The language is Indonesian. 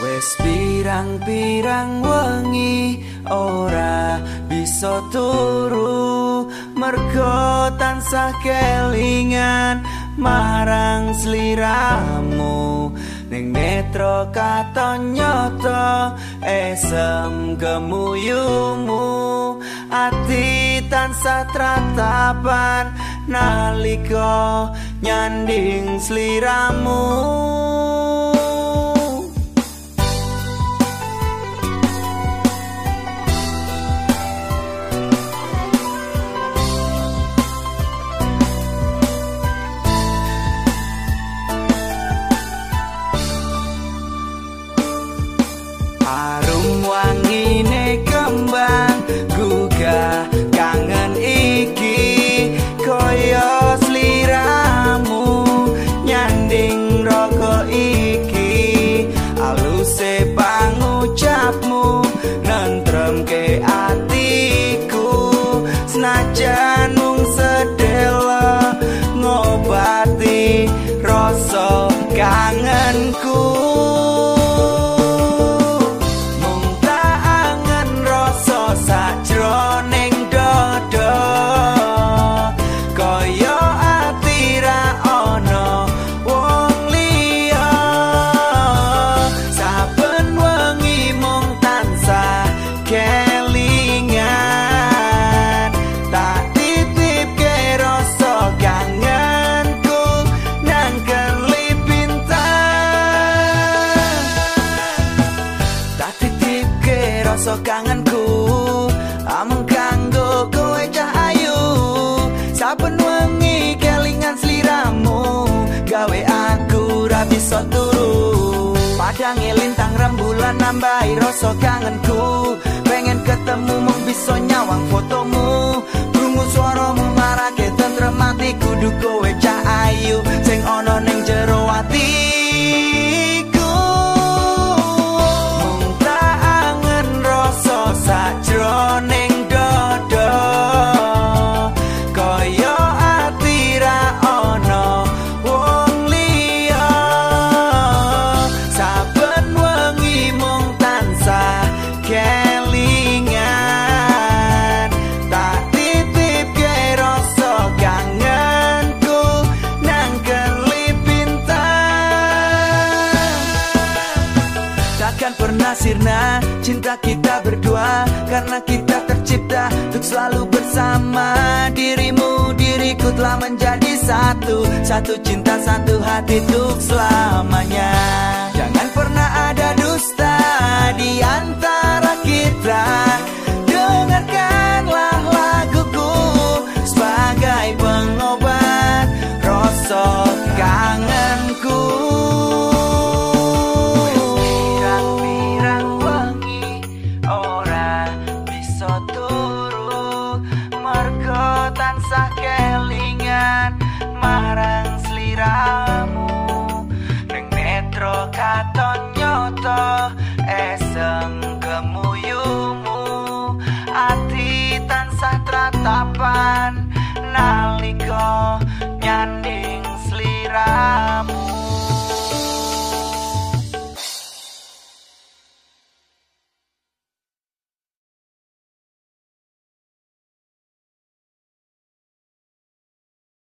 Wes pirang-pirang wengi ora bisa turu. Mergo tansah kelingan marang sliramu. Ning netra katon nyoto esem gemuyumu. Ati tansah tratapan nalika nyanding sliramu kangenku Ameng kanggo kowe cah ayu. Saben wengi kelingan sliramu Gawe aku ra bisa turu. Padange lintang rembulan nambahi rasa kangenku. Pengen ketemu mung bisa nyawang fotomu. Krungu suaramu Takkan pernah sirna cinta kita berdua Karena kita tercipta untuk selalu bersama. Dirimu, diriku telah menjadi satu Satu cinta, satu hati untuk selamanya. Jangan ass